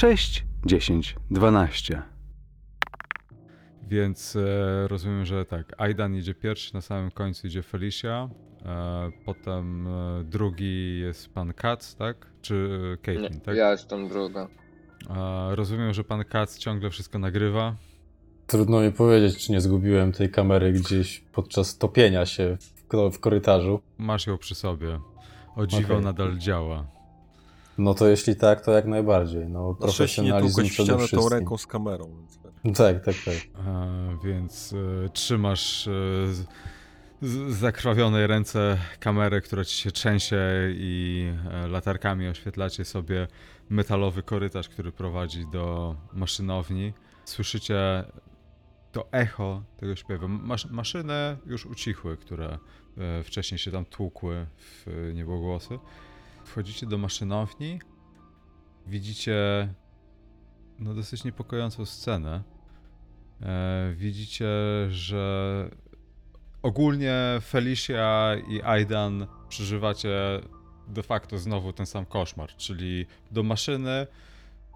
6, 10, 12. Więc e, rozumiem, że tak, Aidan idzie pierwszy, na samym końcu idzie Felicia, e, potem e, drugi jest pan Katz, tak? Czy e, Caitlyn, Nie, tak? ja jestem druga. E, rozumiem, że pan Katz ciągle wszystko nagrywa. Trudno mi powiedzieć, czy nie zgubiłem tej kamery gdzieś podczas topienia się w, w korytarzu. Masz ją przy sobie. O dziwo Okej. nadal działa. No to jeśli tak, to jak najbardziej. No, nie profesjonalizm w przede ścianę tą wszystkim. ręką z kamerą. Więc... Tak, tak, tak. E, więc e, trzymasz z zakrwawionej ręce kamerę, która ci się trzęsie i e, latarkami oświetlacie sobie metalowy korytarz, który prowadzi do maszynowni. Słyszycie to echo tego śpiewu. Masz, maszyny już ucichły, które wcześniej się tam tłukły w niebogłosy. Wchodzicie do maszynowni, widzicie no dosyć niepokojącą scenę. E, widzicie, że ogólnie Felicia i Aidan przeżywacie de facto znowu ten sam koszmar, czyli do maszyny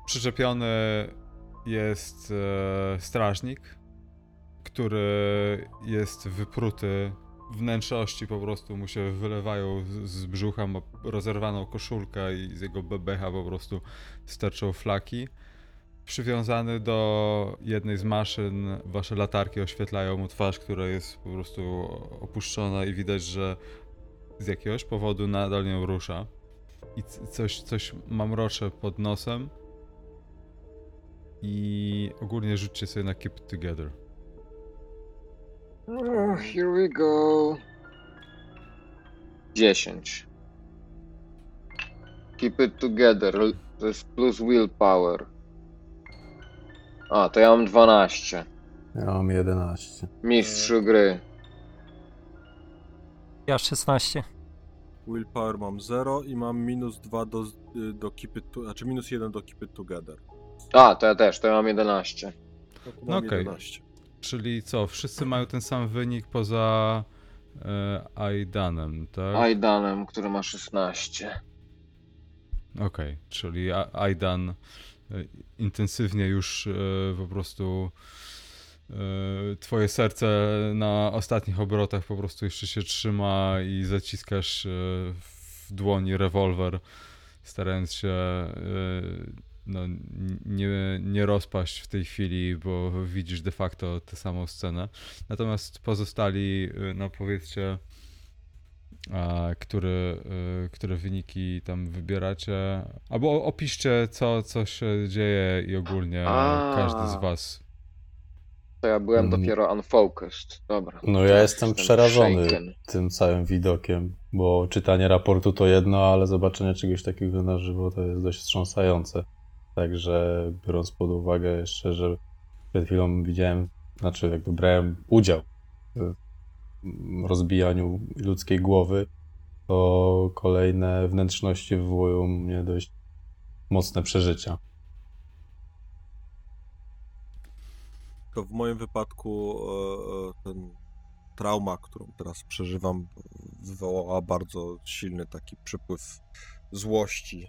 przyczepiony jest e, strażnik, który jest wypruty. Wnętrzości po prostu mu się wylewają z, z brzucha, ma rozerwaną koszulkę i z jego bebecha po prostu sterczą flaki przywiązany do jednej z maszyn. Wasze latarki oświetlają mu twarz, która jest po prostu opuszczona i widać, że z jakiegoś powodu nadal nią rusza. I coś, coś mamrocze pod nosem. I ogólnie rzućcie sobie na Keep Together. Oh, here we go. 10. Keep it together. To jest plus willpower. A, to ja mam 12. Ja mam 11. Mistrzu gry. Ja 16. Willpower mam 0 i mam minus 2 do, do keep it to, znaczy minus 1 do keep it together. A, to ja też, to ja mam 11. No, to No mam okej. 11. Czyli co, wszyscy mają ten sam wynik poza e, Aidanem, tak? Aidanem, który ma 16. Okej, czyli A- Aidan e, intensywnie już e, po prostu e, twoje serce na ostatnich obrotach po prostu jeszcze się trzyma i zaciskasz e, w dłoni rewolwer, starając się e, no, nie, nie rozpaść w tej chwili, bo widzisz de facto tę samą scenę. Natomiast pozostali, e, no powiedzcie, a, który, y, które wyniki tam wybieracie. Albo opiszcie, co, co się dzieje i ogólnie A. każdy z was. To ja byłem Mm. dopiero unfocused. Dobra. No ja Teraz jestem przerażony shaken. tym całym widokiem, bo czytanie raportu to jedno, ale zobaczenie czegoś takiego na żywo to jest dość wstrząsające. Także biorąc pod uwagę jeszcze, że przed chwilą widziałem, znaczy jakby brałem udział w rozbijaniu ludzkiej głowy, to kolejne wnętrzności wywołują mnie dość mocne przeżycia. To w moim wypadku e, e, ten trauma, którą teraz przeżywam, wywołała bardzo silny taki przypływ złości.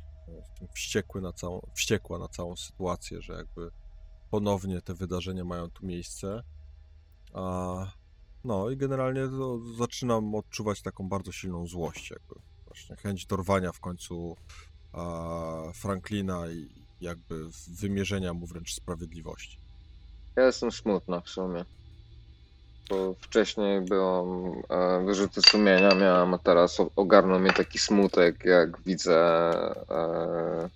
Wściekły na całą, wściekła na całą sytuację, że jakby ponownie te wydarzenia mają tu miejsce. A, no i generalnie zaczynam odczuwać taką bardzo silną złość, jakby właśnie chęć dorwania w końcu a, Franklina i jakby wymierzenia mu wręcz sprawiedliwości. Ja jestem smutna w sumie. Bo wcześniej byłem e, wyrzuty sumienia miałem, a teraz ogarnął mnie taki smutek, jak widzę e,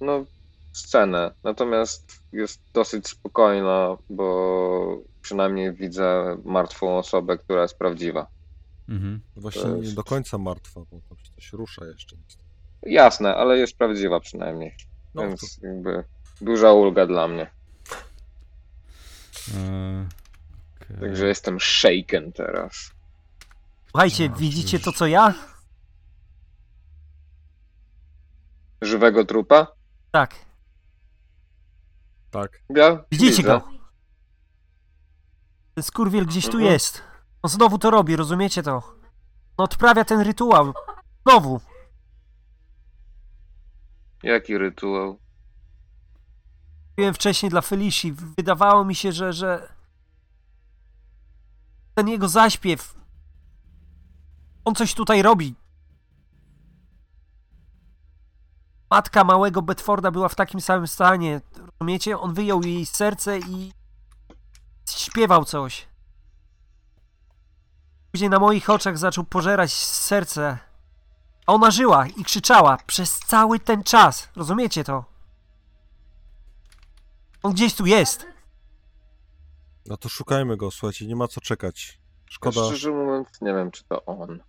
no, scenę. Natomiast jest dosyć spokojna, bo przynajmniej widzę martwą osobę, która jest prawdziwa. Mhm. Właśnie To nie jest- do końca martwa, bo coś rusza jeszcze. Jasne, ale jest prawdziwa przynajmniej. No, Więc jakby duża ulga dla mnie. E, okej. Także jestem shaken teraz. Słuchajcie, No, widzicie już. to co ja? Żywego trupa? Tak. tak. Ja Widzicie widzę. go? Ten skurwiel gdzieś tu Mhm. jest. On znowu to robi, rozumiecie to? On odprawia ten rytuał. Znowu. Jaki rytuał? Mówiłem wcześniej dla Felici. Wydawało mi się, że, że ten jego zaśpiew. On coś tutaj robi. Matka małego Bedforda była w takim samym stanie. Rozumiecie? On wyjął jej serce i śpiewał coś. Później na moich oczach zaczął pożerać serce. A ona żyła i krzyczała przez cały ten czas. Rozumiecie to? On gdzieś tu jest. No to szukajmy go, słuchajcie, nie ma co czekać. Szkoda. Szczerze mówiąc, nie wiem, czy to on.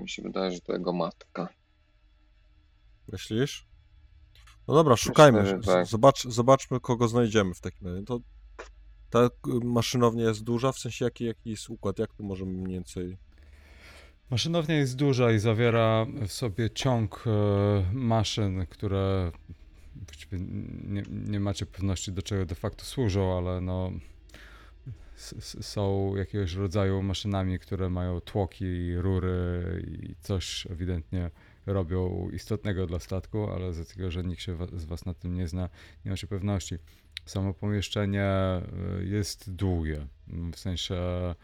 Mi się wydaje, że to jego matka. Myślisz? No dobra, szukajmy. Z- tak. Zobacz, zobaczmy, kogo znajdziemy w takim razie. To ta y, maszynownia jest duża, w sensie jaki, jaki jest układ, jak tu możemy mniej więcej... Maszynownia jest duża i zawiera w sobie ciąg e, maszyn, które właściwie nie, nie macie pewności do czego de facto służą, ale no są jakiegoś rodzaju maszynami, które mają tłoki, rury i coś ewidentnie robią istotnego dla statku, ale z tego, że nikt się z was na tym nie zna, nie macie pewności. Samo pomieszczenie e, jest długie, w sensie e,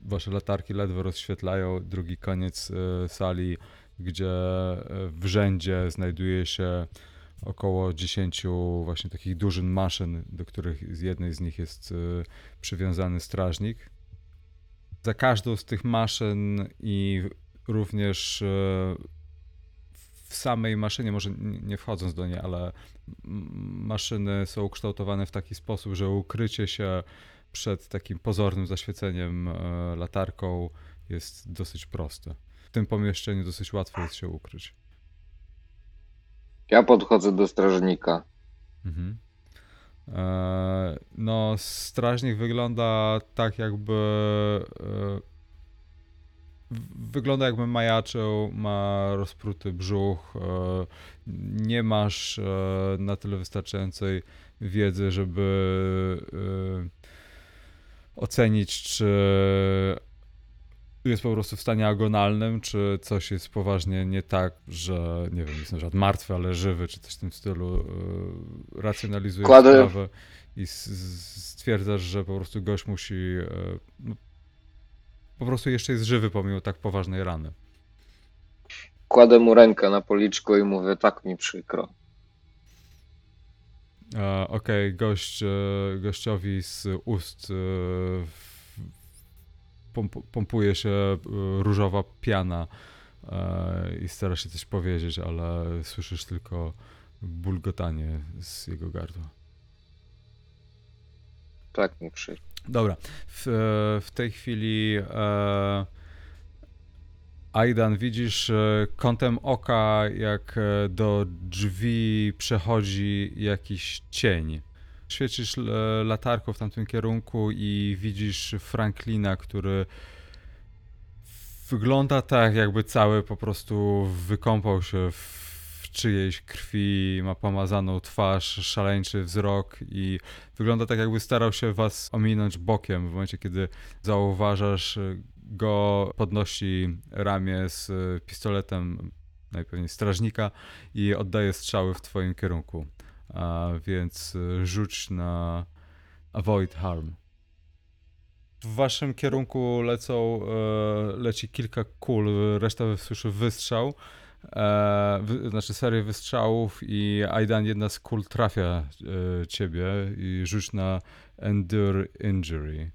wasze latarki ledwo rozświetlają drugi koniec e, sali, gdzie e, w rzędzie znajduje się około 10 właśnie takich dużych maszyn, do których z jednej z nich jest e, przywiązany strażnik. Za każdą z tych maszyn i również e, w samej maszynie, może nie wchodząc do niej, ale maszyny są ukształtowane w taki sposób, że ukrycie się przed takim pozornym zaświeceniem latarką jest dosyć proste. W tym pomieszczeniu dosyć łatwo jest się ukryć. Ja podchodzę do strażnika. Mhm. E, no, strażnik wygląda tak, jakby. E, wygląda jakby majaczył, ma rozpruty brzuch. E, nie masz e, na tyle wystarczającej wiedzy, żeby ocenić, czy jest po prostu w stanie agonalnym, czy coś jest poważnie nie tak, że nie wiem, jest na przykład martwy, ale żywy, czy coś w tym stylu. Yy, racjonalizujesz Kładę- sprawę i stwierdzasz, że po prostu gość musi e, no, po prostu jeszcze jest żywy pomimo tak poważnej rany. Kładę mu rękę na policzku i mówię, tak mi przykro. E, Okej, gość, e, gościowi z ust w- pompuje się e, różowa piana e, i stara się coś powiedzieć, ale słyszysz tylko bulgotanie z jego gardła. Tak mi przykro. Dobra, w, w tej chwili e, Aidan, widzisz e, kątem oka, jak e, do drzwi przechodzi jakiś cień. Świecisz e, latarką w tamtym kierunku i widzisz Franklina, który wygląda tak, jakby cały po prostu wykąpał się w czyjejś krwi, ma pomazaną twarz, szaleńczy wzrok i wygląda tak, jakby starał się was ominąć bokiem w momencie, kiedy zauważasz y, go, podnosi ramię z y, pistoletem najpewniej strażnika i oddaje strzały w twoim kierunku. A więc y, rzuć na avoid harm. W waszym kierunku lecą, e, leci kilka kul, reszta słyszy wystrzał, e, znaczy serię wystrzałów i Aidan jedna z kul trafia e, ciebie i rzuć na endure injury,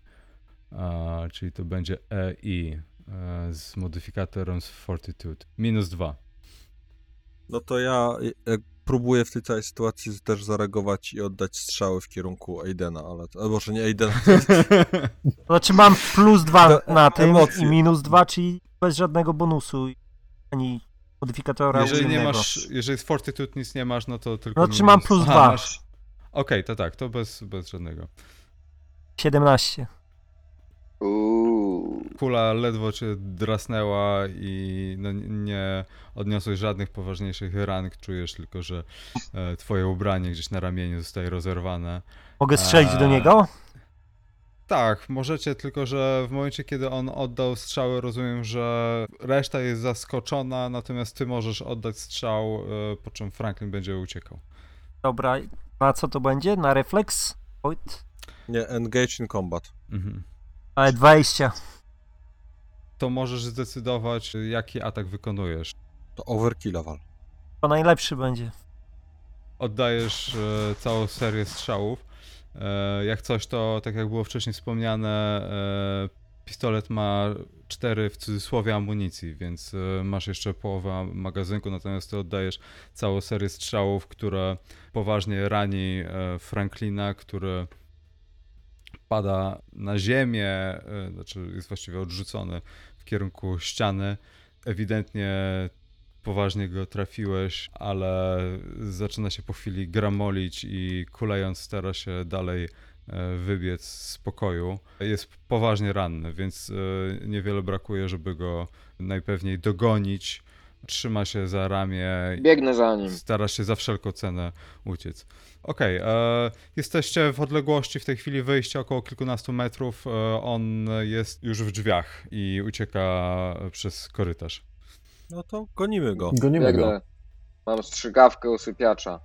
czyli to będzie EI e, z modyfikatorem z fortitude. Minus dwa. No to ja e, próbuję w tej całej sytuacji też zareagować i oddać strzały w kierunku Aidena, ale... A może nie Aidena, To znaczy mam plus dwa na tym emocje. i minus dwa, czyli bez żadnego bonusu ani modyfikatora Jeżeli nie masz, jeżeli z fortitude nic nie masz, no to tylko No, czy mam plus Aha, dwa. masz- Okej, to tak, to bez, bez żadnego. 17. Uuu. Kula ledwo cię drasnęła i no, nie odniosłeś żadnych poważniejszych ran. Czujesz tylko, że e, twoje ubranie gdzieś na ramieniu zostaje rozerwane. Mogę strzelić do Eee. niego? Tak, możecie, tylko że w momencie, kiedy on oddał strzały, rozumiem, że reszta jest zaskoczona, natomiast ty możesz oddać strzał, e, po czym Franklin będzie uciekał. Dobra, na co to będzie? Na refleks? Nie, engage in combat. Mhm. Ale 20. To możesz zdecydować, jaki atak wykonujesz. To overkilla wal. To najlepszy będzie. Oddajesz e, całą serię strzałów. E, jak coś, to tak jak było wcześniej wspomniane, e, pistolet ma 4 w cudzysłowie amunicji, więc e, masz jeszcze połowę magazynku, natomiast ty oddajesz całą serię strzałów, które poważnie rani e, Franklina, który pada na ziemię, e, znaczy jest właściwie odrzucony w kierunku ściany. Ewidentnie poważnie go trafiłeś, ale zaczyna się po chwili gramolić i kulejąc stara się dalej e, wybiec z pokoju. Jest poważnie ranny, więc e, niewiele brakuje, żeby go najpewniej dogonić. Trzyma się za ramię Biegnę za nim. Stara się za wszelką cenę uciec. Okej, e, jesteście w odległości w tej chwili wyjścia około kilkunastu metrów. E, on jest już w drzwiach i ucieka przez korytarz. No to gonimy go. Gonimy go. Biegnę. Mam strzygawkę usypiacza.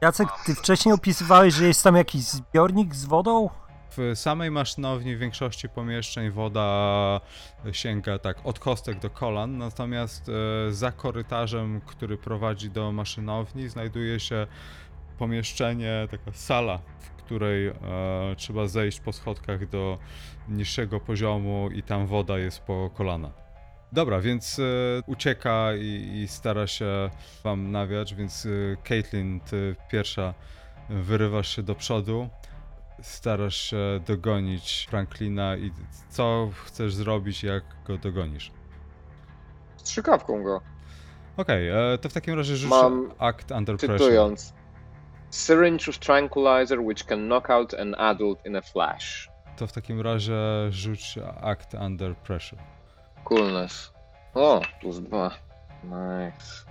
Jacek, ty wcześniej opisywałeś, że jest tam jakiś zbiornik z wodą? W samej maszynowni w większości pomieszczeń woda sięga tak od kostek do kolan, natomiast e, za korytarzem, który prowadzi do maszynowni, znajduje się pomieszczenie, taka sala, w której e, trzeba zejść po schodkach do niższego poziomu i tam woda jest po kolana. Dobra, więc e, ucieka i, i stara się wam nawiać, więc Caitlin, ty pierwsza wyrywasz się do przodu starasz się dogonić Franklina i co chcesz zrobić, jak go dogonisz? Strzykawką go. Okej, e, to w takim razie rzuć Mam- act under pressure. Cytując. Syringe of tranquilizer which can knock out an adult in a flash. To w takim razie rzuć act under pressure. Coolness. O, plus dwa. Nice.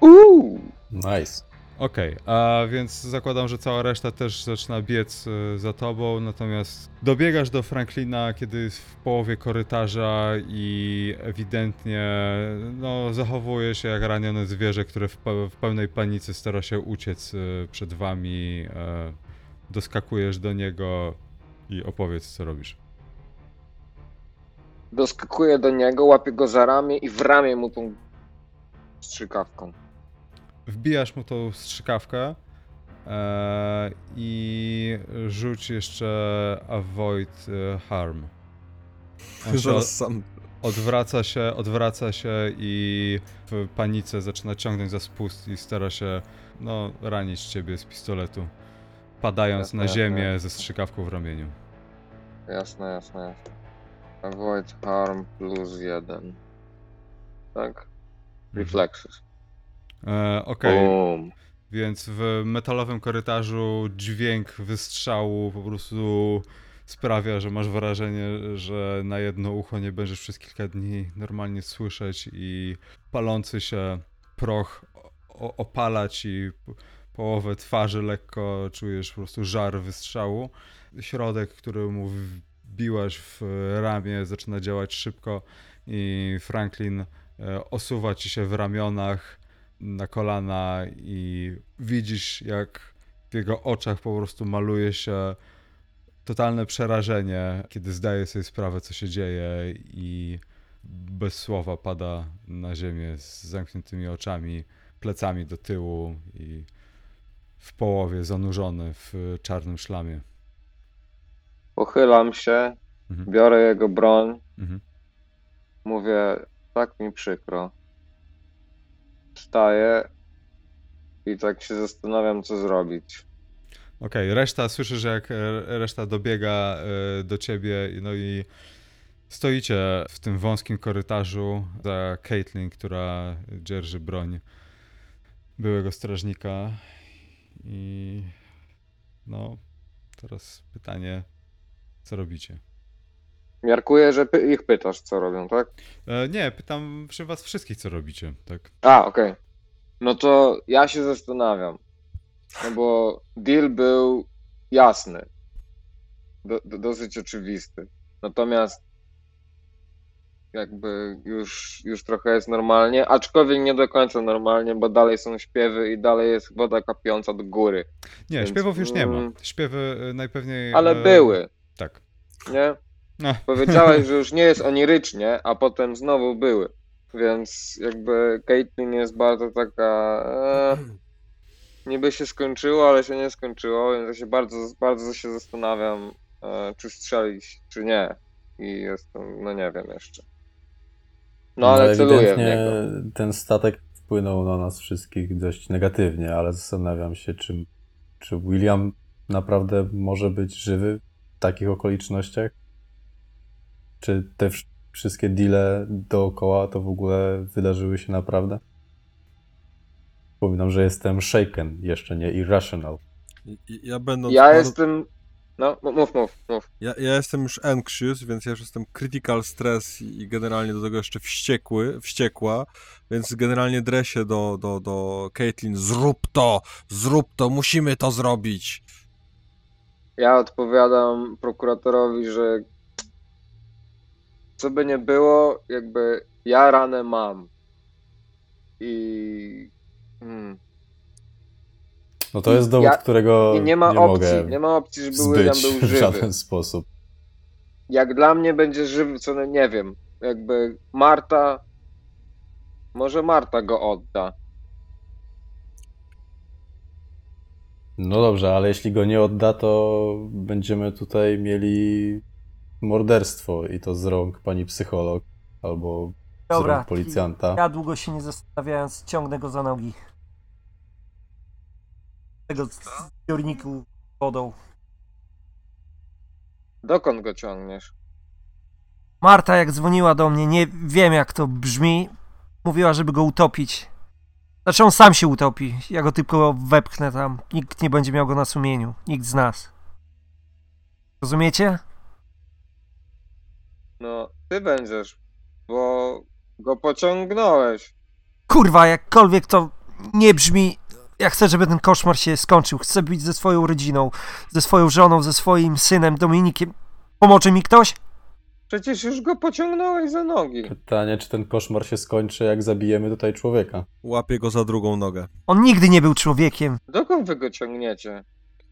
Uuu! Nice. Okej, a więc zakładam, że cała reszta też zaczyna biec e, za tobą, natomiast dobiegasz do Franklina, kiedy jest w połowie korytarza i ewidentnie no, zachowuje się jak ranione zwierzę, które w, w pełnej panice stara się uciec e, przed wami. E, doskakujesz do niego i opowiedz, co robisz. Doskakuję do niego, łapię go za ramię i w ramię mu tą strzykawką. Wbijasz mu tą strzykawkę e, i rzuć jeszcze avoid e, harm. On Zaraz sam. odwraca się, odwraca się i w panice zaczyna ciągnąć za spust i stara się no, ranić ciebie z pistoletu, padając Jasne, na jasne. ziemię ze strzykawką w ramieniu. Jasne, jasne, jasne. Avoid harm plus jeden. Tak? Reflexes. E, Okej, Boom. Więc w metalowym korytarzu dźwięk wystrzału po prostu sprawia, że masz wrażenie, że na jedno ucho nie będziesz przez kilka dni normalnie słyszeć i palący się proch opala ci połowę twarzy, lekko czujesz po prostu żar wystrzału. Środek, który mu wbiłaś w ramię, zaczyna działać szybko i Franklin e, osuwa ci się w ramionach na kolana i widzisz, jak w jego oczach po prostu maluje się totalne przerażenie, kiedy zdaje sobie sprawę, co się dzieje i bez słowa pada na ziemię z zamkniętymi oczami, plecami do tyłu i w połowie zanurzony w czarnym szlamie. Pochylam się, Mhm. biorę jego broń, Mhm. mówię, tak mi przykro. Wstaję i tak się zastanawiam, co zrobić. Okej, reszta, słyszę, że jak e, reszta dobiega e, do ciebie, no i stoicie w tym wąskim korytarzu za Caitlin, która dzierży broń byłego strażnika i no, teraz pytanie, co robicie? Miarkuję, że py- ich pytasz, co robią, tak? E, nie, pytam przy was wszystkich, co robicie, tak? A, okej. No to ja się zastanawiam. No bo deal był jasny. do, do, dosyć oczywisty. Natomiast jakby już, już trochę jest normalnie, aczkolwiek nie do końca normalnie, bo dalej są śpiewy i dalej jest woda kapiąca do góry. Nie, Więc, śpiewów już nie ma. mm, Śpiewy y, najpewniej... Ale e, były, Tak. nie? No. Powiedziałeś, że już nie jest onirycznie, a potem znowu były. Więc jakby Caitlyn jest bardzo taka. E, niby się skończyło, ale się nie skończyło, więc ja się bardzo, bardzo się zastanawiam, e, czy strzelić, czy nie. I jestem, no nie wiem jeszcze. No ale celuję w niego. ten statek wpłynął na nas wszystkich dość negatywnie, ale zastanawiam się, czy, czy William naprawdę może być żywy w takich okolicznościach? Czy te wsz- wszystkie deale dookoła to w ogóle wydarzyły się naprawdę? Przypominam, że jestem shaken, jeszcze nie irrational. Ja będąc Ja bardzo- jestem. No, mów, mów, mów. Ja, ja jestem już anxious, więc ja już jestem critical stress i, generalnie do tego jeszcze wściekły, wściekła, więc generalnie dresie do, do, do Caitlyn, zrób to, zrób to, musimy to zrobić. Ja odpowiadam prokuratorowi, że co by nie było, jakby ja ranę mam. I. Hmm. No to jest dowód, Ja- którego Nie, ma nie opcji, mogę nie ma opcji, żeby William był w żywy. żaden sposób. Jak dla mnie będzie żywy, co nie wiem. Jakby Marta. Może Marta go odda. No dobrze, ale jeśli go nie odda, to będziemy tutaj mieli morderstwo i to z rąk pani psycholog albo z Dobra, rąk policjanta. Ja długo się nie zastanawiając, ciągnę go za nogi. Tego zbiorniku wodą. Dokąd go ciągniesz? Marta jak dzwoniła do mnie, nie wiem jak to brzmi, mówiła, żeby go utopić. Znaczy on sam się utopi, ja go tylko wepchnę tam. Nikt nie będzie miał go na sumieniu, nikt z nas. Rozumiecie? No, ty będziesz, bo go pociągnąłeś. Kurwa, jakkolwiek to nie brzmi, ja chcę, żeby ten koszmar się skończył. Chcę być ze swoją rodziną, ze swoją żoną, ze swoim synem Dominikiem. Pomoże mi ktoś? Przecież już go pociągnąłeś za nogi. Pytanie, czy ten koszmar się skończy, jak zabijemy tutaj człowieka. Łapię go za drugą nogę. On nigdy nie był człowiekiem. Dokąd wy go ciągniecie?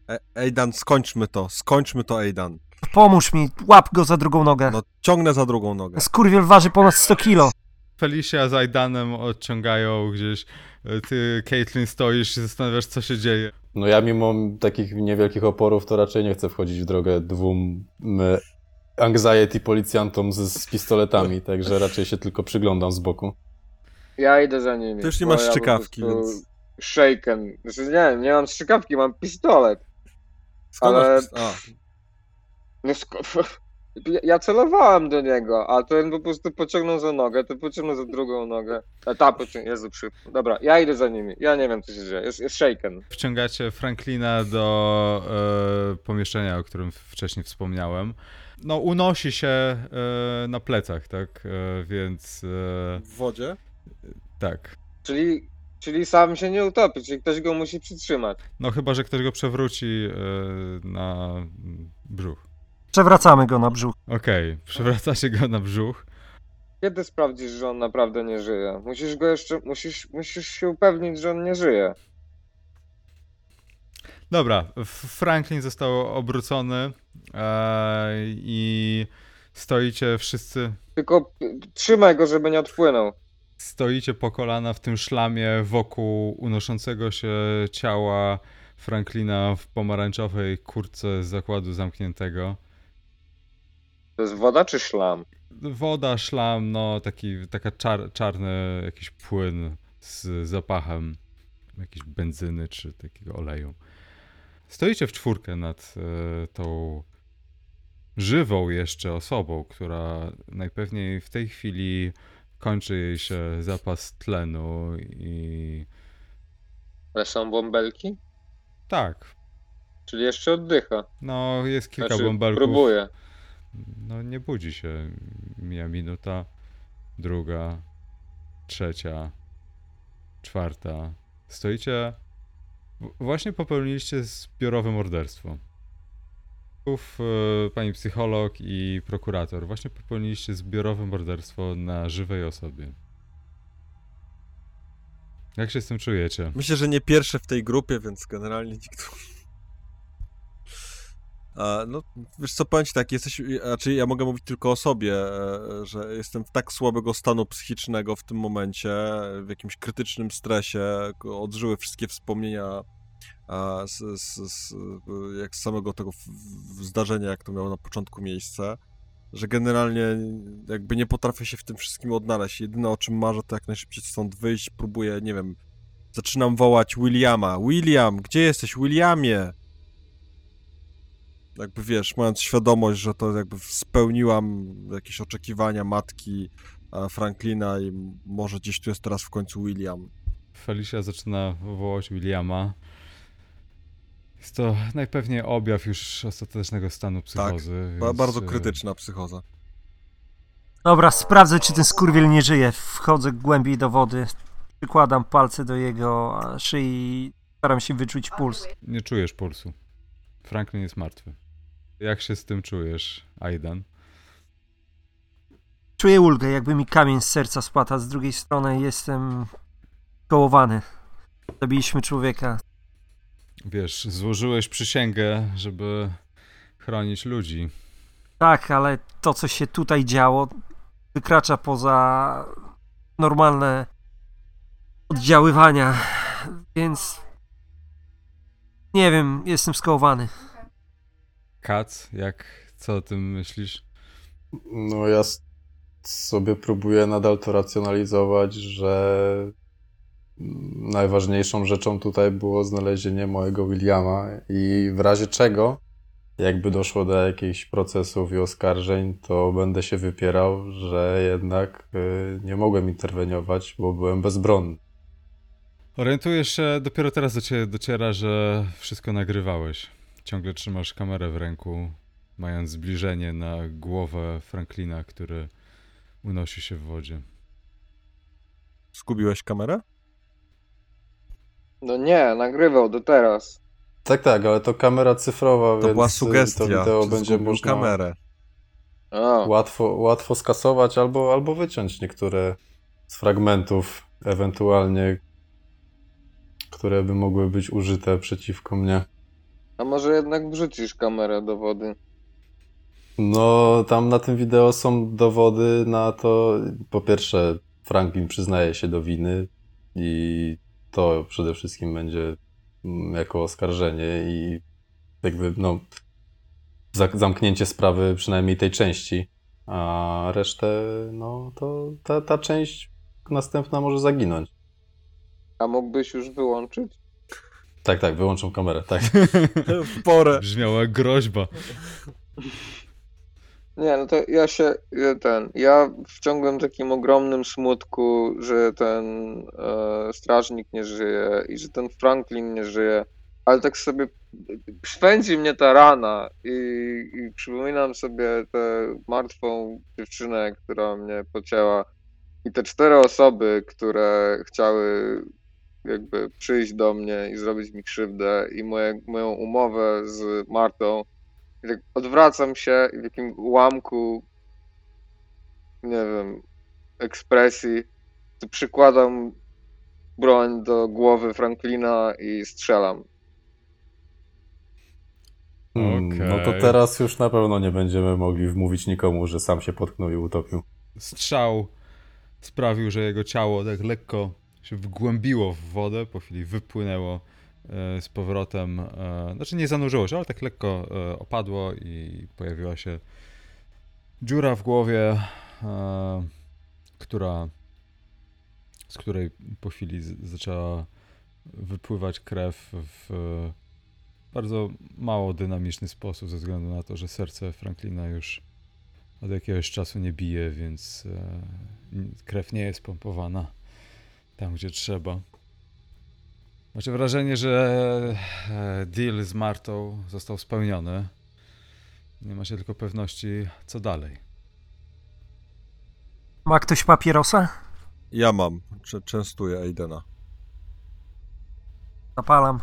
E, Ejdan, skończmy to, skończmy to, Ejdan. Pomóż mi, łap go za drugą nogę. No, ciągnę za drugą nogę. Skurwiel waży ponad 100 kilo. Felicia z Aidanem odciągają gdzieś. Ty, Caitlyn, stoisz i zastanawiasz, co się dzieje. No ja mimo takich niewielkich oporów, to raczej nie chcę wchodzić w drogę dwóm anxiety policjantom z, z pistoletami, także raczej się tylko przyglądam z boku. Ja idę za nimi. Ty już nie masz ja strzykawki, więc- Shaken. Znaczy nie, nie mam strzykawki, mam pistolet. Skąd Ale- masz... A, No sk- ja- celowałem do niego, a ten po prostu pociągnął za nogę, to pociągnął za drugą nogę. A ta pociągnął, Jezu, przy... Dobra, ja idę za nimi. Ja nie wiem, co się dzieje. Jest, jest shaken. Wciągacie Franklina do e, pomieszczenia, o którym wcześniej wspomniałem. No, unosi się e, na plecach, tak? E, więc w wodzie? tak. Czyli, czyli sam się nie utopi, czyli ktoś go musi przytrzymać. No, chyba, że ktoś go przewróci na brzuch. Przewracamy go na brzuch. Okej, przewracacie go na brzuch. Kiedy sprawdzisz, że on naprawdę nie żyje? Musisz go jeszcze, musisz, musisz się upewnić, że on nie żyje. Dobra, Franklin został obrócony e, i stoicie wszyscy, Tylko trzymaj go, żeby nie odpłynął. stoicie po kolana w tym szlamie wokół unoszącego się ciała Franklina w pomarańczowej kurtce z zakładu zamkniętego. To jest woda czy szlam? Woda, szlam, no taki taka czar, czarny jakiś płyn z zapachem jakiejś benzyny czy takiego oleju. Stoicie w czwórkę nad e, tą żywą jeszcze osobą, która najpewniej w tej chwili kończy jej się zapas tlenu i Ale są bąbelki? tak, Czyli jeszcze oddycha. no jest kilka Znaczy, bąbelków. próbuje. No nie budzi się. Mija minuta, druga, trzecia, czwarta. Stoicie. Właśnie popełniliście zbiorowe morderstwo. e, pani psycholog i prokurator. Właśnie popełniliście zbiorowe morderstwo na żywej osobie. Jak się z tym czujecie? Myślę, że nie pierwsze w tej grupie, więc generalnie nikt. No, wiesz co, powiem ci tak, jesteś, znaczy ja mogę mówić tylko o sobie, e, że jestem w tak słabego stanu psychicznego w tym momencie, w jakimś krytycznym stresie, odżyły wszystkie wspomnienia z, z, z, jak z samego tego zdarzenia, jak to miało na początku miejsce, że generalnie jakby nie potrafię się w tym wszystkim odnaleźć. Jedyne o czym marzę, to jak najszybciej stąd wyjść, próbuję, nie wiem, zaczynam wołać Williama. William, gdzie jesteś? Williamie! Jakby wiesz, mając świadomość, że to jakby spełniłam jakieś oczekiwania matki e, Franklina i może gdzieś tu jest teraz w końcu William. Felicia zaczyna wołać Williama. Jest to najpewniej objaw już ostatecznego stanu psychozy. Ba- więc, bardzo e, krytyczna psychoza. Dobra, sprawdzę, czy ten skurwiel nie żyje. Wchodzę głębiej do wody. Przykładam palce do jego a, szyi i staram się wyczuć puls. Nie czujesz pulsu. Franklin jest martwy. Jak się z tym czujesz, Aidan? Czuję ulgę, jakby mi kamień z serca spadł, a z drugiej strony jestem kołowany. Zabiliśmy człowieka. Wiesz, złożyłeś przysięgę, żeby chronić ludzi. Tak, ale to, co się tutaj działo, wykracza poza normalne oddziaływania, więc nie wiem, jestem skołowany. Kac, jak, co o tym myślisz? No ja sobie próbuję nadal to racjonalizować, że najważniejszą rzeczą tutaj było znalezienie mojego Williama i w razie czego, jakby doszło do jakichś procesów i oskarżeń, to będę się wypierał, że jednak y, nie mogłem interweniować, bo byłem bezbronny. Orientujesz się, dopiero teraz do ciebie dociera, że wszystko nagrywałeś. Ciągle trzymasz kamerę w ręku, mając zbliżenie na głowę Franklina, który unosi się w wodzie. Zgubiłeś kamerę? No nie, nagrywał do teraz. Tak, tak, ale to kamera cyfrowa, To więc była sugestia, to wideo będzie można kamerę. Łatwo, łatwo skasować albo, albo wyciąć niektóre z fragmentów, ewentualnie, które by mogły być użyte przeciwko mnie. A może jednak wrzucisz kamerę do wody? No, tam na tym wideo są dowody na to, po pierwsze, Franklin przyznaje się do winy i to przede wszystkim będzie mm, jako oskarżenie i jakby, no, za- zamknięcie sprawy przynajmniej tej części, a resztę, no, to ta, ta część następna może zaginąć. A mógłbyś już wyłączyć? Tak, tak, wyłączą kamerę, tak. w porę. Brzmiała groźba. Nie, no to ja się, ja ten, ja w ciągłym takim ogromnym smutku, że ten e, strażnik nie żyje i że ten Franklin nie żyje, ale tak sobie szwędzi mnie ta rana i, i przypominam sobie tę martwą dziewczynę, która mnie pocięła i te cztery osoby, które chciały jakby przyjść do mnie i zrobić mi krzywdę i moje, moją umowę z Martą i tak odwracam się i w takim ułamku, nie wiem, ekspresji, to przykładam broń do głowy Franklina i strzelam. Hmm, No to teraz już na pewno nie będziemy mogli wmówić nikomu, że sam się potknął i utopił. Strzał sprawił, że jego ciało tak lekko się wgłębiło w wodę, po chwili wypłynęło e, z powrotem. e, Znaczy nie zanurzyło się, ale tak lekko e, opadło i pojawiła się dziura w głowie, która z której po chwili zaczęła wypływać krew w bardzo mało dynamiczny sposób, ze względu na to, że serce Franklina już od jakiegoś czasu nie bije, więc krew nie jest pompowana tam, gdzie trzeba. Macie wrażenie, że e, deal z Martą został spełniony. Nie macie tylko pewności, co dalej. Ma ktoś papierosa? Ja mam. Cze- Częstuję Aidena. Zapalam.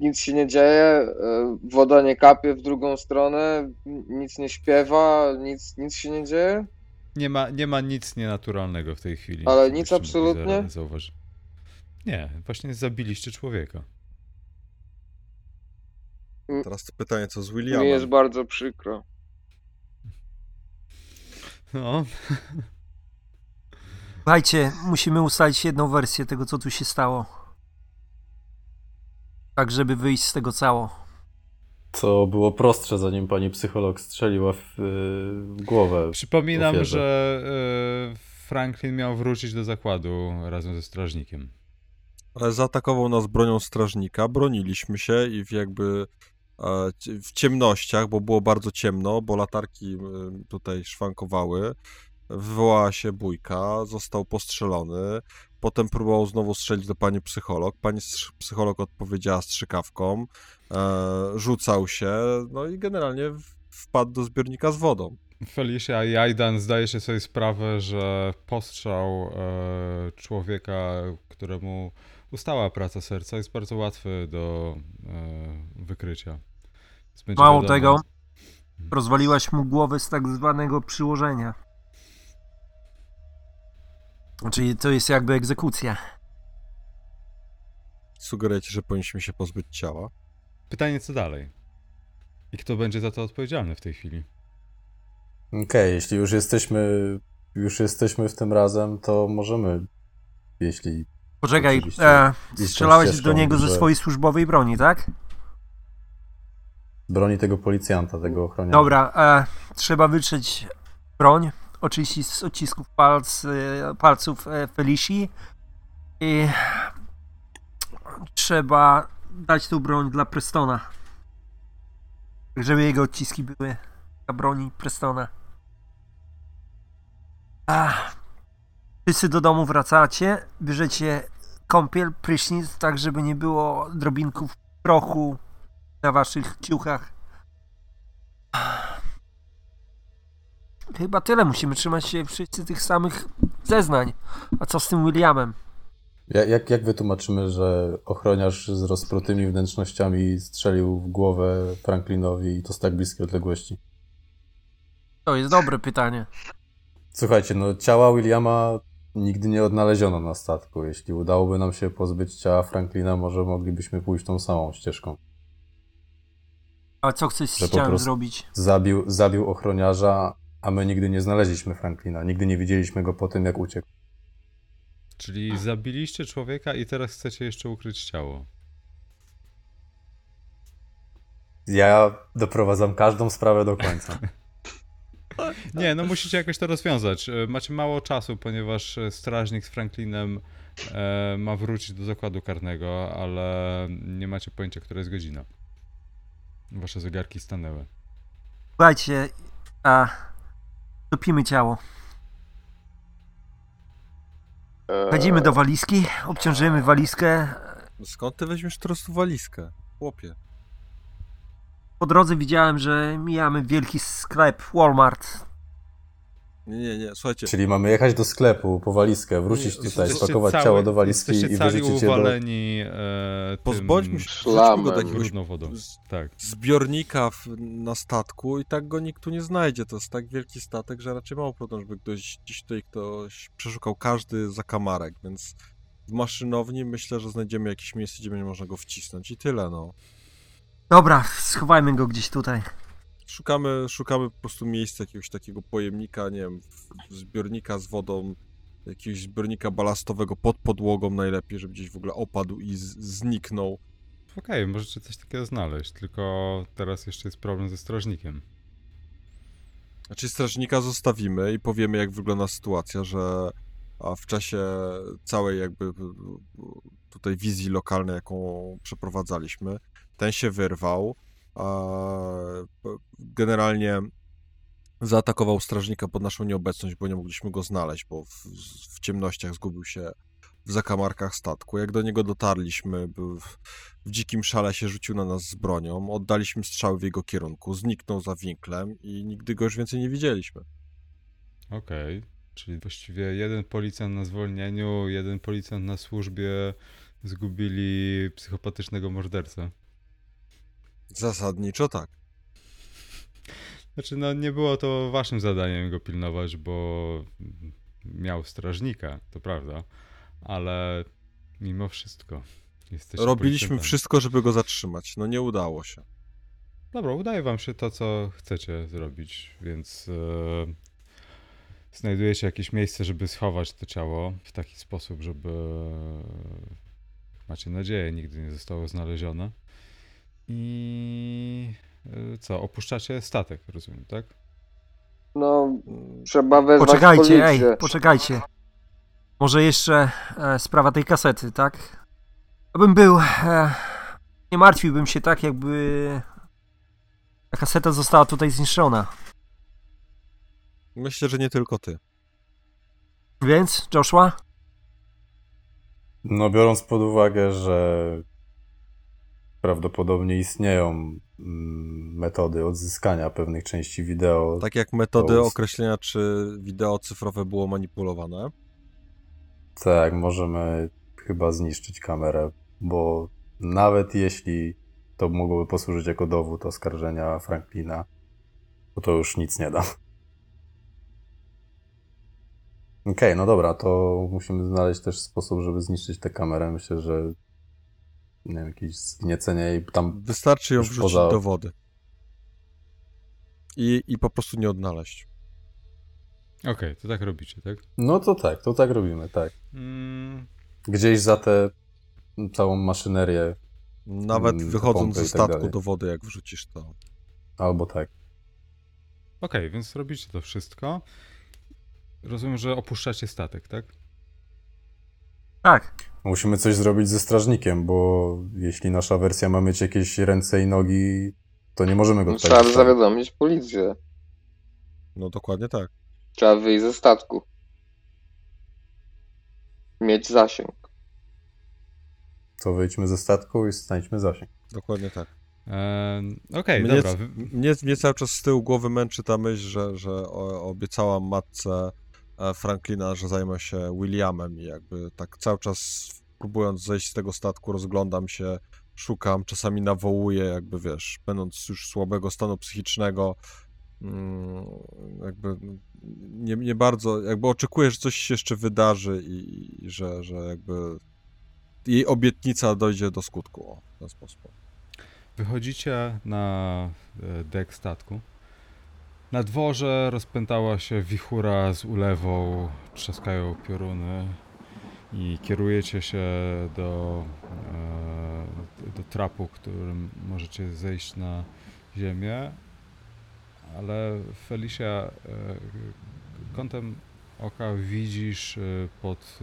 nic się nie dzieje, e, woda nie kapie w drugą stronę, nic nie śpiewa, nic, nic się nie dzieje? Nie ma, nie ma nic nienaturalnego w tej chwili. Ale nic absolutnie? za- Zauważyć. Nie, właśnie zabiliście człowieka. Teraz pytanie, co z Mi jest Williamem? bardzo przykro. No, Słuchajcie, musimy ustalić jedną wersję tego, co tu się stało. Tak, żeby wyjść z tego cało. Co było prostsze, zanim pani psycholog strzeliła w, w głowę. przypominam, Ofierze. że e, Franklin miał wrócić do zakładu razem ze strażnikiem. Ale zaatakował nas bronią strażnika, broniliśmy się i w jakby e, w ciemnościach, bo było bardzo ciemno, bo latarki e, tutaj szwankowały. Wywołała się bójka, został postrzelony. Potem próbował znowu strzelić do pani psycholog. Pani psycholog odpowiedziała strzykawką, e, rzucał się, no i generalnie wpadł do zbiornika z wodą. Felicia i Aidan zdaje się sobie sprawę, że postrzał e, człowieka, któremu ustała praca serca, jest bardzo łatwy do e, wykrycia. Mało wiadomo- tego, rozwaliłaś mu głowę z tak zwanego przyłożenia. Czyli to jest jakby egzekucja. Sugerujecie, że powinniśmy się pozbyć ciała. Pytanie, co dalej? I kto będzie za to odpowiedzialny w tej chwili? Okej, jeśli już jesteśmy, już jesteśmy w tym razem, to możemy, jeśli Poczekaj, e, strzelałeś ścieżką, do niego ze że- swojej służbowej broni, tak? broni tego policjanta, tego ochroniarza. Dobra, e, trzeba wytrzeć broń, oczyścić z odcisków palc, e, palców e, Felici i trzeba dać tą broń dla Prestona. Żeby jego odciski były na broni Prestona. Ach. Wszyscy do domu wracacie, bierzecie kąpiel, prysznic, tak żeby nie było drobinków prochu na waszych ciuchach. Chyba tyle. Musimy trzymać się wszyscy tych samych zeznań. A co z tym Williamem? Ja- Jak, jak wytłumaczymy, że ochroniarz z rozprutymi wnętrznościami strzelił w głowę Franklinowi i to z tak bliskiej odległości? To jest dobre pytanie. Słuchajcie, no ciała Williama nigdy nie odnaleziono na statku. Jeśli udałoby nam się pozbyć ciała Franklina, może moglibyśmy pójść tą samą ścieżką. A co chcesz z ciałem zrobić? Zabił, zabił ochroniarza, a my nigdy nie znaleźliśmy Franklina. Nigdy nie widzieliśmy go po tym, jak uciekł. Czyli zabiliście człowieka i teraz chcecie jeszcze ukryć ciało. Ja doprowadzam każdą sprawę do końca. Nie, no musicie jakoś to rozwiązać. E, Macie mało czasu, ponieważ strażnik z Franklinem e, ma wrócić do zakładu karnego, ale nie macie pojęcia, która jest godzina. Wasze zegarki stanęły. Słuchajcie, a topimy ciało. E, Wchodzimy do walizki, obciążymy walizkę. Skąd ty weźmiesz teraz tu walizkę? Chłopie. Po drodze widziałem, że mijamy wielki sklep Walmart. Nie, nie, nie, słuchajcie. Czyli mamy jechać do sklepu po walizkę, wrócić Nie, tutaj, spakować ciało do walizki i wyrzucić je do... uwaleni e, Pozbądźmy się do jakiegoś brudną wodą. z- Tak. zbiornika w, na statku i tak go nikt tu nie znajdzie. To jest tak wielki statek, że raczej mało prawdą, żeby ktoś gdzieś tutaj ktoś przeszukał każdy zakamarek, więc w maszynowni myślę, że znajdziemy jakieś miejsce, gdzie będzie można go wcisnąć i tyle, no. Dobra, schowajmy go gdzieś tutaj. Szukamy, szukamy po prostu miejsca jakiegoś takiego pojemnika, nie wiem, zbiornika z wodą, jakiegoś zbiornika balastowego pod podłogą najlepiej, żeby gdzieś w ogóle opadł i zniknął. Okej, możecie coś takiego znaleźć, tylko teraz jeszcze jest problem ze strażnikiem. Znaczy strażnika zostawimy i powiemy, jak wygląda sytuacja, że a w czasie całej jakby tutaj wizji lokalnej, jaką przeprowadzaliśmy, ten się wyrwał, generalnie zaatakował strażnika pod naszą nieobecność, bo nie mogliśmy go znaleźć, bo w, w ciemnościach zgubił się w zakamarkach statku. Jak do niego dotarliśmy, w, w dzikim szale się rzucił na nas z bronią, oddaliśmy strzały w jego kierunku, zniknął za winklem i nigdy go już więcej nie widzieliśmy. Okej, czyli właściwie jeden policjant na zwolnieniu, jeden policjant na służbie zgubili psychopatycznego mordercę. Zasadniczo tak. Znaczy, no nie było to waszym zadaniem go pilnować, bo miał strażnika, to prawda, ale mimo wszystko. Jesteście Robiliśmy policjantami. wszystko, żeby go zatrzymać. No nie udało się. Dobra, udaje wam się to, co chcecie zrobić, więc e, znajdujecie jakieś miejsce, żeby schować to ciało w taki sposób, żeby macie nadzieję, nigdy nie zostało znalezione. I e, co, opuszczacie statek, rozumiem, tak? No, trzeba wezwać Poczekajcie, ej, policję. poczekajcie. Może jeszcze e, sprawa tej kasety, tak? Abym był. E, nie martwiłbym się tak, jakby. Ta kaseta została tutaj zniszczona. Myślę, że nie tylko ty. Więc, Joshua? No biorąc pod uwagę, że prawdopodobnie istnieją mm, metody odzyskania pewnych części wideo, Tak jak metody To określenia, czy wideo cyfrowe było manipulowane. tak, możemy chyba zniszczyć kamerę, bo nawet jeśli to mogłoby posłużyć jako dowód oskarżenia Franklina, to to już nic nie da. Okej, no dobra, to musimy znaleźć też sposób, żeby zniszczyć tę kamerę. Myślę, że nie wiem, jakieś zgniecenie jej tam Wystarczy ją wrzucić poza- do wody. I, I po prostu nie odnaleźć. Okej, to tak robicie, tak? No to tak, to tak robimy, tak. Mm, Gdzieś za tę całą maszynerię, Nawet Mm, wychodząc ze i tak statku dalej. do wody, jak wrzucisz to. albo tak. Okej, więc robicie to wszystko. Rozumiem, że opuszczacie statek, tak? Tak. Musimy coś zrobić ze strażnikiem, bo jeśli nasza wersja ma mieć jakieś ręce i nogi, to nie możemy go No, trzeba zostawić. zawiadomić policję. No dokładnie tak. Trzeba wyjść ze statku. Mieć zasięg. To wyjdźmy ze statku i znajdźmy zasięg. Dokładnie tak. Eee, Okej, Mnie, dobra. mnie, mnie cały czas z tyłu głowy męczy ta myśl, że, że obiecałam matce Franklina, że zajmę się Williamem i jakby tak cały czas próbując zejść z tego statku, rozglądam się, szukam, czasami nawołuję, jakby wiesz, będąc już słabego stanu psychicznego, mm, jakby nie, nie bardzo, jakby oczekuję, że coś się jeszcze wydarzy i, i że, że jakby jej obietnica dojdzie do skutku o, w ten sposób. Wychodzicie na e, dek statku. Na dworze rozpętała się wichura z ulewą, trzaskają pioruny i kierujecie się do, e, do trapu, którym możecie zejść na ziemię. Ale Felicia, e, kątem oka widzisz e, pod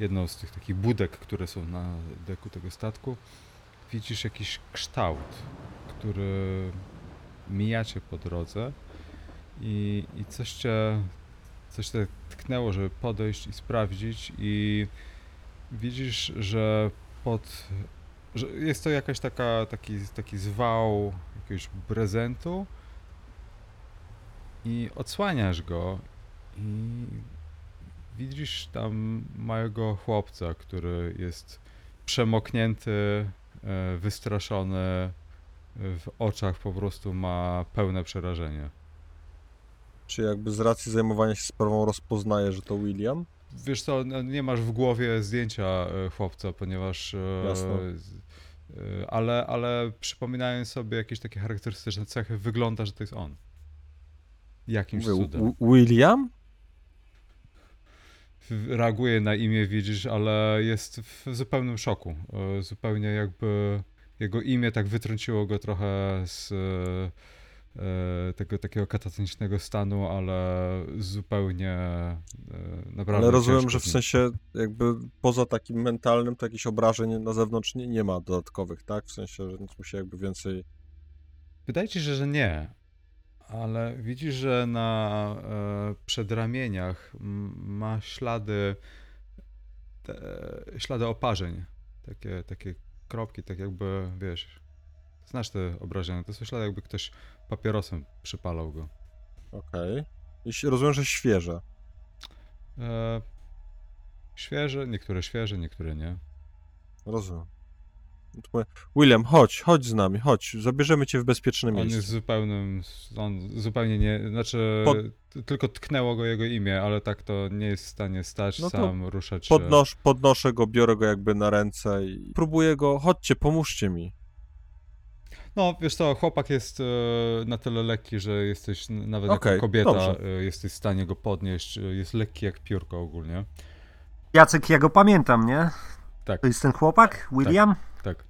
jedną z tych takich budek, które są na deku tego statku, widzisz jakiś kształt, który mijacie po drodze i, i coś cię, coś cię tknęło, żeby podejść i sprawdzić. I widzisz, że pod, że jest to jakaś taka, taki, taki zwał jakiegoś prezentu. I odsłaniasz go. I widzisz tam małego chłopca, który jest przemoknięty, e, wystraszony, w oczach po prostu ma pełne przerażenie. Czy jakby z racji zajmowania się sprawą rozpoznaje, że to William? Wiesz co, no, nie masz w głowie zdjęcia e, chłopca, ponieważ... e, Jasne. e, Ale, ale przypominając sobie jakieś takie charakterystyczne cechy, wygląda, że to jest on. Jakimś cudem. "W- William? Reaguje na imię, widzisz, ale jest w zupełnym szoku. Zupełnie jakby jego imię tak wytrąciło go trochę z tego takiego katatonicznego stanu, ale zupełnie e, naprawdę Ale rozumiem, że w sensie jakby poza takim mentalnym to jakichś obrażeń na zewnątrz nie, nie ma dodatkowych, tak? W sensie, że nic mu się jakby więcej... Wydaje ci się, że nie, ale widzisz, że na e, przedramieniach ma ślady ślady oparzeń. Takie, takie kropki, tak jakby, wiesz, znasz te obrażenia, to są ślady jakby ktoś papierosem przypalał go. Okej. Się- rozumiem, że świeże. E, świeże, niektóre świeże, niektóre nie. Rozumiem. Mówię, William, chodź, chodź z nami, chodź, zabierzemy cię w bezpieczne On miejsce. jest zupełnym, on zupełnie nie, znaczy Pod- tylko tknęło go jego imię, ale tak to nie jest w stanie stać, No sam ruszać się. Podnoszę go, biorę go jakby na ręce i próbuję go, chodźcie, pomóżcie mi. No, wiesz co, chłopak jest e, na tyle lekki, że jesteś nawet Okej, jako kobieta dobrze. e, jesteś w stanie go podnieść. e, Jest lekki jak piórko ogólnie. Jacek, ja go pamiętam, nie? Tak. To jest ten chłopak? William? Tak.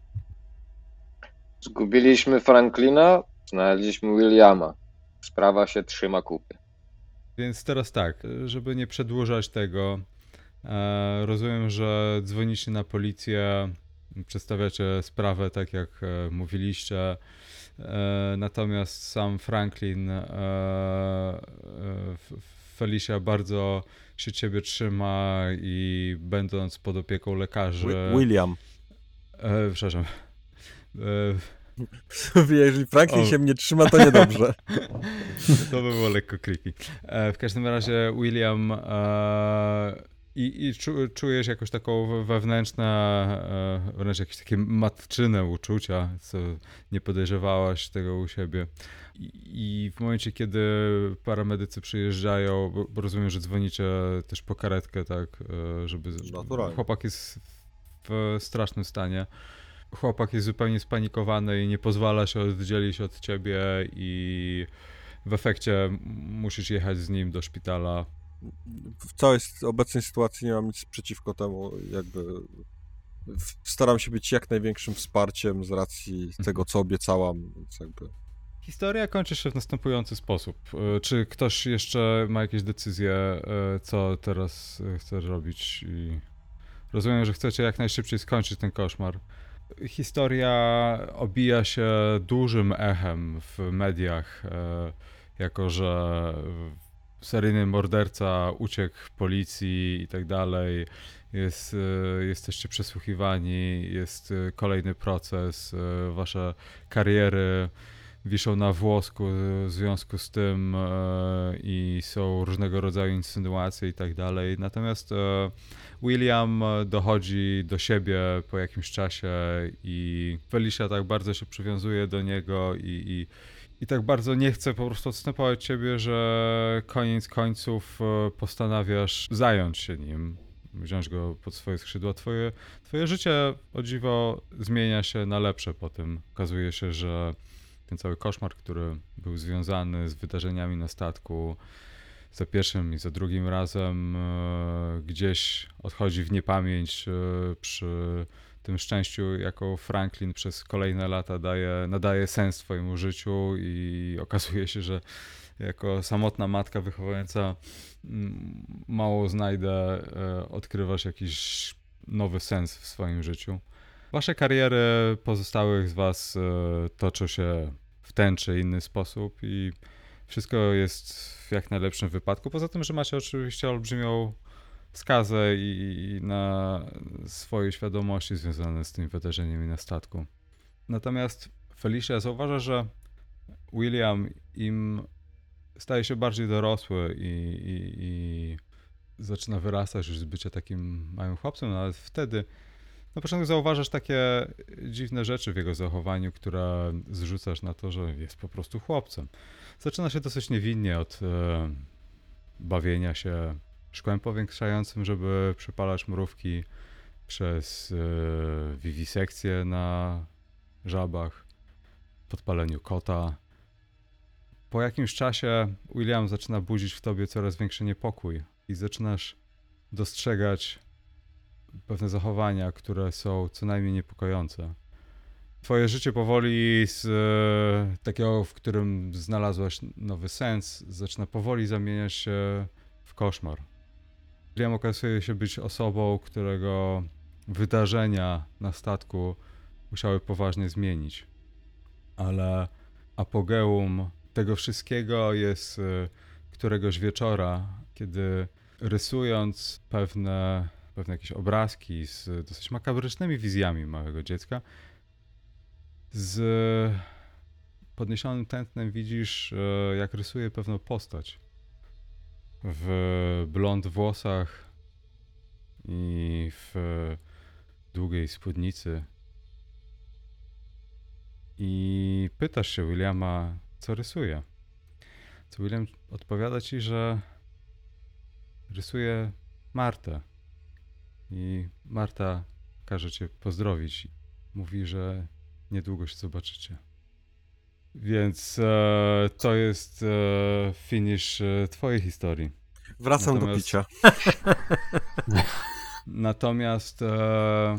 Zgubiliśmy Franklina, znaleźliśmy Williama. Sprawa się trzyma kupy. Więc teraz tak, żeby nie przedłużać tego, e, rozumiem, że dzwonicie na policję, przedstawiacie sprawę tak jak e, mówiliście, e, natomiast sam Franklin, e, Felicia bardzo się ciebie trzyma i będąc pod opieką lekarzy... Wi- William. E, przepraszam. E, Jeżeli Franklin O. się mnie trzyma, to niedobrze. to by było lekko creepy. E, w każdym razie William e, i, i czu, czujesz jakąś taką we- wewnętrzne, e, wręcz jakieś takie matczyne uczucia, co nie podejrzewałaś tego u siebie. I, I w momencie, kiedy paramedycy przyjeżdżają, bo, rozumiem, że dzwonicie też po karetkę, tak, e, żeby... Naturalnie. Chłopak jest w strasznym stanie. Chłopak jest zupełnie spanikowany i nie pozwala się oddzielić od ciebie i w efekcie musisz jechać z nim do szpitala. W całej s- obecnej sytuacji nie mam nic przeciwko temu, jakby staram się być jak największym wsparciem z racji tego, co obiecałam, więc jakby Historia kończy się w następujący sposób. E, Czy ktoś jeszcze ma jakieś decyzje, e, co teraz e, chce robić? I rozumiem, że chcecie jak najszybciej skończyć ten koszmar. Historia obija się dużym echem w mediach, jako że seryjny morderca uciekł policji i tak dalej. Jest, e, jesteście przesłuchiwani, jest e, kolejny proces, e, wasze kariery wiszą na włosku w związku z tym i są różnego rodzaju insynuacje i tak dalej. Natomiast William dochodzi do siebie po jakimś czasie i Felicia tak bardzo się przywiązuje do niego i, i, i tak bardzo nie chce po prostu odstępować ciebie, że koniec końców e, postanawiasz zająć się nim, wziąć go pod swoje skrzydła. Twoje, twoje życie, o dziwo, zmienia się na lepsze po tym. Okazuje się, że ten cały koszmar, który był związany z wydarzeniami na statku, za pierwszym i za drugim razem e, gdzieś odchodzi w niepamięć e, przy tym szczęściu, jaką Franklin przez kolejne lata daje, nadaje sens swojemu życiu i okazuje się, że jako samotna matka wychowująca mm, mało znajdę, e, odkrywasz jakiś nowy sens w swoim życiu. Wasze kariery pozostałych z was e, toczą się w ten czy inny sposób i wszystko jest w jak najlepszym wypadku. Poza tym, że macie oczywiście olbrzymią skazę i, na swojej świadomości związane z tymi wydarzeniami na statku. Natomiast Felicia zauważa, że William im staje się bardziej dorosły i, i, i zaczyna wyrastać już z bycia takim małym chłopcem, no ale wtedy na początku zauważasz takie dziwne rzeczy w jego zachowaniu, które zrzucasz na to, że jest po prostu chłopcem. Zaczyna się dosyć niewinnie od e, bawienia się szkłem powiększającym, żeby przypalać mrówki przez e, wiwisekcję na żabach, podpaleniu kota. Po jakimś czasie William zaczyna budzić w tobie coraz większy niepokój i zaczynasz dostrzegać pewne zachowania, które są co najmniej niepokojące. Twoje życie powoli z e, takiego, w którym znalazłaś nowy sens, zaczyna powoli zamieniać się w koszmar. William okazuje się być osobą, którego wydarzenia na statku musiały poważnie zmienić. Ale apogeum tego wszystkiego jest e, któregoś wieczora, kiedy rysując pewne, pewne jakieś obrazki z dosyć makabrycznymi wizjami małego dziecka, z podniesionym tętnem widzisz, e, jak rysuje pewną postać. W blond włosach i w długiej spódnicy i pytasz się Williama, co rysuje. Co William odpowiada ci, że rysuje Martę. I Marta każe cię pozdrowić. Mówi, że niedługo się zobaczycie. Więc e, to jest e, finish e, twojej historii. Wracam do Natomiast- picia. Natomiast e,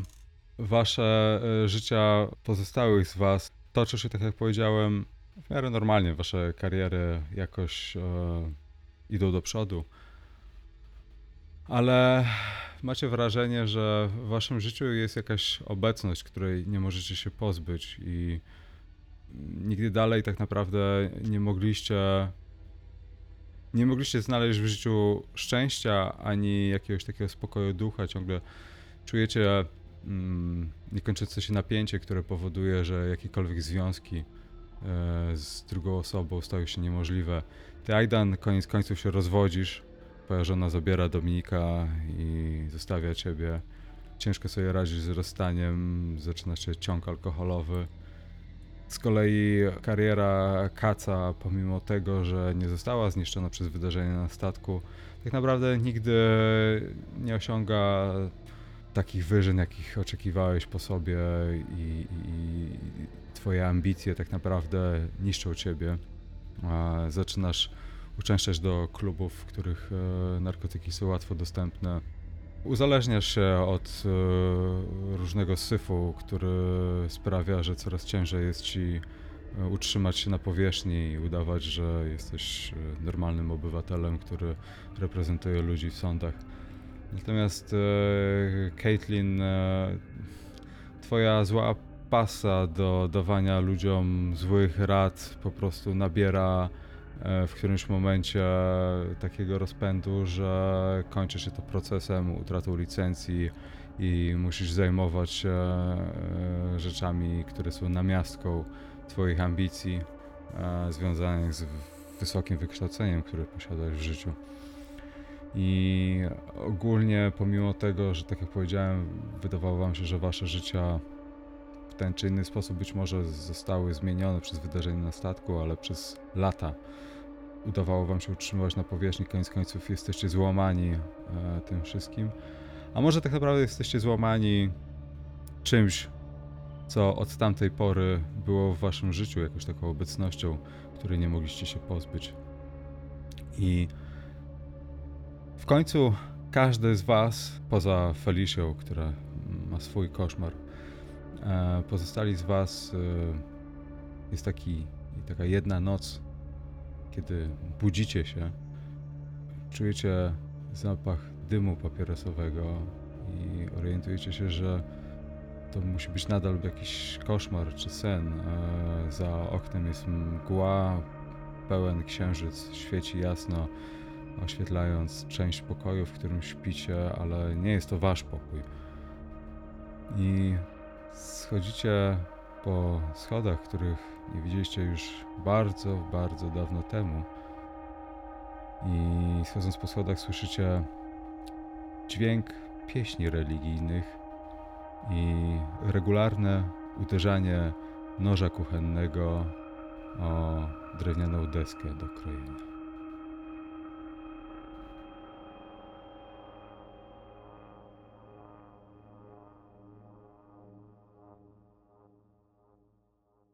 wasze e, życia pozostałych z was toczą się, tak jak powiedziałem, w miarę normalnie. Wasze kariery jakoś e, idą do przodu. Ale macie wrażenie, że w waszym życiu jest jakaś obecność, której nie możecie się pozbyć i nigdy dalej tak naprawdę nie mogliście nie mogliście znaleźć w życiu szczęścia ani jakiegoś takiego spokoju ducha. Ciągle czujecie mm, niekończące się napięcie, które powoduje, że jakiekolwiek związki e, z drugą osobą stają się niemożliwe. Ty, Aidan, koniec końców się rozwodzisz. Twoja żona zabiera Dominika i zostawia ciebie. Ciężko sobie radzić z rozstaniem, zaczyna się ciąg alkoholowy. Z kolei kariera Kaca, pomimo tego, że nie została zniszczona przez wydarzenia na statku, tak naprawdę nigdy nie osiąga takich wyżyn, jakich oczekiwałeś po sobie i, i twoje ambicje tak naprawdę niszczą ciebie. Zaczynasz uczęszczać do klubów, w których e, narkotyki są łatwo dostępne. Uzależniasz się od e, różnego syfu, który sprawia, że coraz ciężej jest ci e, utrzymać się na powierzchni i udawać, że jesteś e, normalnym obywatelem, który reprezentuje ludzi w sądach. Natomiast e, Caitlin, e, twoja zła pasa do dawania ludziom złych rad po prostu nabiera w którymś momencie takiego rozpędu, że kończy się to procesem, utratą licencji i musisz zajmować się e, rzeczami, które są namiastką Twoich ambicji e, związanych z wysokim wykształceniem, które posiadasz w życiu. I ogólnie, pomimo tego, że tak jak powiedziałem, wydawało Wam się, że Wasze życia ten czy inny sposób być może zostały zmienione przez wydarzenia na statku, ale przez lata udawało wam się utrzymywać na powierzchni, koniec końców jesteście złamani e, tym wszystkim. A może tak naprawdę jesteście złamani czymś, co od tamtej pory było w waszym życiu jakąś taką obecnością, której nie mogliście się pozbyć. I w końcu każdy z was, poza Felicią, która ma swój koszmar, pozostali z was e, jest taki, taka jedna noc, kiedy budzicie się, czujecie zapach dymu papierosowego i orientujecie się, że to musi być nadal jakiś koszmar czy sen. E, Za oknem jest mgła, pełen księżyc, świeci jasno, oświetlając część pokoju, w którym śpicie, ale nie jest to wasz pokój. I schodzicie po schodach, których nie widzieliście już bardzo, bardzo dawno temu. I schodząc po schodach słyszycie dźwięk pieśni religijnych i regularne uderzanie noża kuchennego o drewnianą deskę do krojenia.